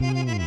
Mm-hmm.